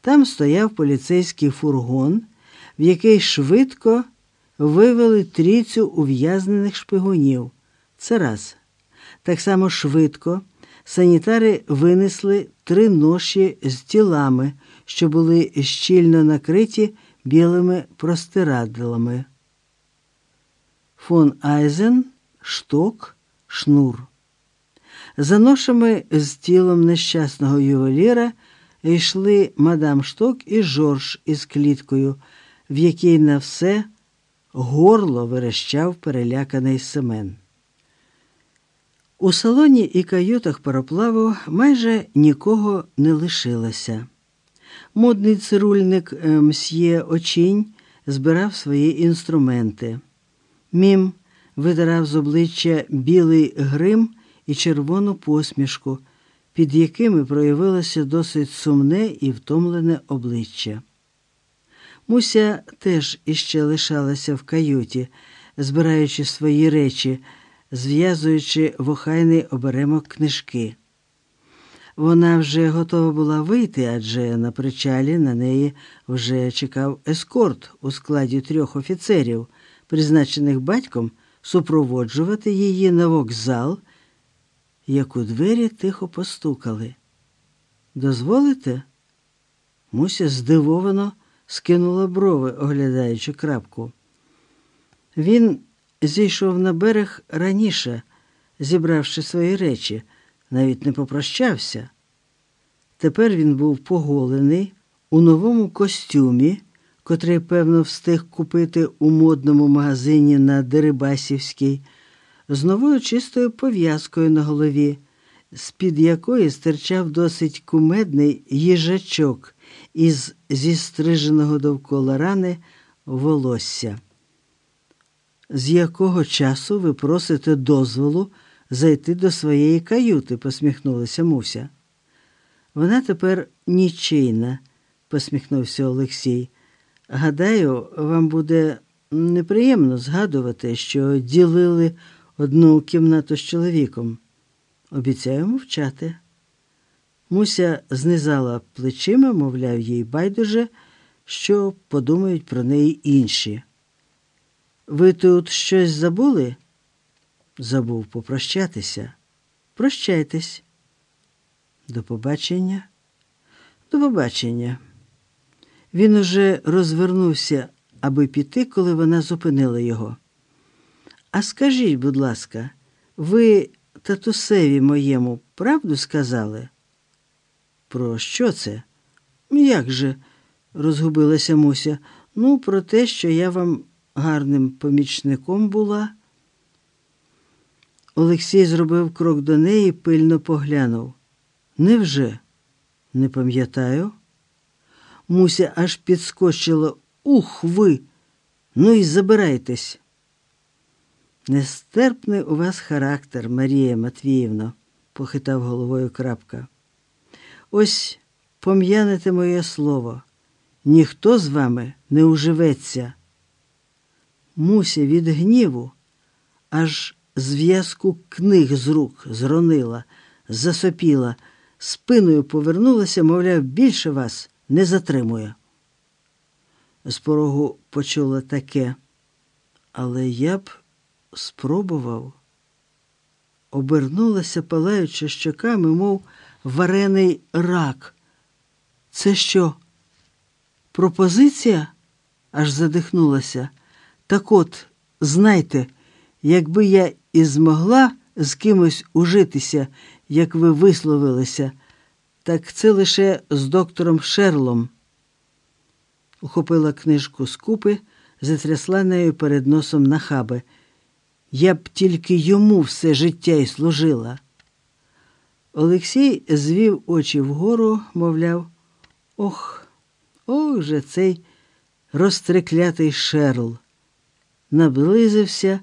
Там стояв поліцейський фургон, в який швидко вивели трійцю ув'язнених шпигунів. Це раз. Так само швидко санітари винесли три ноші з тілами, що були щільно накриті білими простирадлами. Фон Айзен, шток, шнур. За ношами з тілом нещасного ювеліра йшли мадам Шток і Жорж із кліткою, в якій на все горло верещав переляканий Семен. У салоні і каютах пароплаву майже нікого не лишилося. Модний цирульник е, мсьє очінь збирав свої інструменти. Мім видирав з обличчя білий грим і червону посмішку, під якими проявилося досить сумне і втомлене обличчя. Муся теж іще лишалася в каюті, збираючи свої речі, зв'язуючи в охайний оберемок книжки. Вона вже готова була вийти, адже на причалі на неї вже чекав ескорт у складі трьох офіцерів, призначених батьком супроводжувати її на вокзал, як у двері тихо постукали. Дозволите? Муся здивовано скинула брови, оглядаючи крапку. Він зійшов на берег раніше, зібравши свої речі, навіть не попрощався. Тепер він був поголений у новому костюмі, котрий, певно, встиг купити у модному магазині на Дерибасівській, з новою чистою пов'язкою на голові, з-під якої стирчав досить кумедний їжачок із зістриженого довкола рани волосся. З якого часу ви просите дозволу зайти до своєї каюти? посміхнулася Муся. Вона тепер нічийна, посміхнувся Олексій. Гадаю, вам буде неприємно згадувати, що ділили одну кімнату з чоловіком. Обіцяю мовчати. Муся знизала плечима, мовляв, їй байдуже, що подумають про неї інші. Ви тут щось забули? Забув попрощатися. Прощайтесь. До побачення. До побачення. Він уже розвернувся, аби піти, коли вона зупинила його. А скажіть, будь ласка, ви татусеві моєму правду сказали? Про що це? Як же? розгубилася Муся. Ну, про те, що я вам гарним помічником була. Олексій зробив крок до неї пильно поглянув. Невже? Не пам'ятаю. Муся аж підскочила. Ух ви! Ну і забирайтесь. Нестерпний у вас характер, Марія Матвіївна, похитав головою крапка. Ось пом'яните моє слово. Ніхто з вами не уживеться. Муся від гніву аж зв'язку книг з рук зронила, засопіла, спиною повернулася, мовляв, більше вас не затримує. З порогу почула таке, але я б спробував. Обернулася, палаючи щоками, мов варений рак. Це що? Пропозиція? аж задихнулася. Так от, знайте, якби я і змогла з кимось ужитися, як ви висловилися, так це лише з доктором Шерлом. Ухопила книжку з купи, затрясла нею перед носом на хаби. Я б тільки йому все життя й служила. Олексій звів очі вгору, мовляв, ох, ох же цей розтреклятий шерл. Наблизився,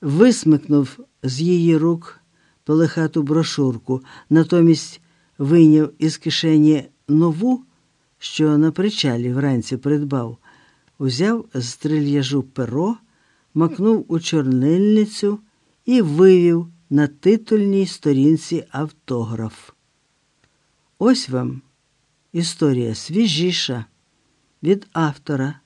висмикнув з її рук пелехату брошурку, натомість вийняв із кишені нову, що на причалі вранці придбав, узяв з трильяжу перо, макнув у чорнильницю і вивів на титульній сторінці автограф. Ось вам історія свіжіша від автора